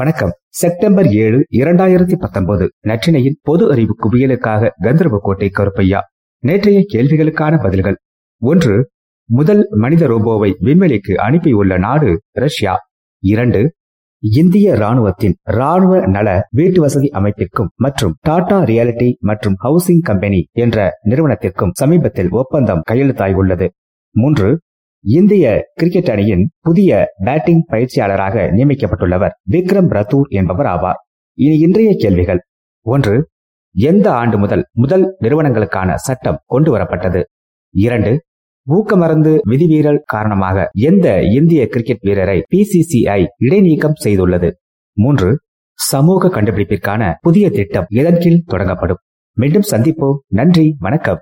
வணக்கம். செப்டம்பர் ஏழு இரண்டாயிரத்தி பத்தொன்பது. நற்றினையின் பொது அறிவு குவியலுக்காக கந்தர்வக்கோட்டை கருப்பையா. நேற்றைய கேள்விகளுக்கான பதில்கள். ஒன்று முதல் மனித ரோபோவை விண்வெளிக்கு அனுப்பியுள்ள நாடு ரஷ்யா. இரண்டு இந்திய ராணுவத்தின் ராணுவ நல வீட்டு வசதி அமைப்பிற்கும் மற்றும் டாடா ரியாலிட்டி மற்றும் ஹவுசிங் கம்பெனி என்ற நிறுவனத்திற்கும் சமீபத்தில் ஒப்பந்தம் கையெழுத்தாகியுள்ளது மூன்று இந்திய கிரிக்கெட் அணியின் புதிய பேட்டிங் பயிற்சியாளராக நியமிக்கப்பட்டுள்ளவர் விக்ரம் ரத்தூர் என்பவர் ஆவார். இனி இன்றைய கேள்விகள். ஒன்று எந்த ஆண்டு முதல் முதல் நிறுவனங்களுக்கான சட்டம் கொண்டு வரப்பட்டது இரண்டு ஊக்கமருந்து விதிமீறல் காரணமாக எந்த இந்திய கிரிக்கெட் வீரரை பிசிசிஐ இடைநீக்கம் செய்துள்ளது? மூன்று சமூக கண்டுபிடிப்பிற்கான புதிய திட்டம் எதன் கீழ் தொடங்கப்படும். மீண்டும் சந்திப்போம். நன்றி வணக்கம்.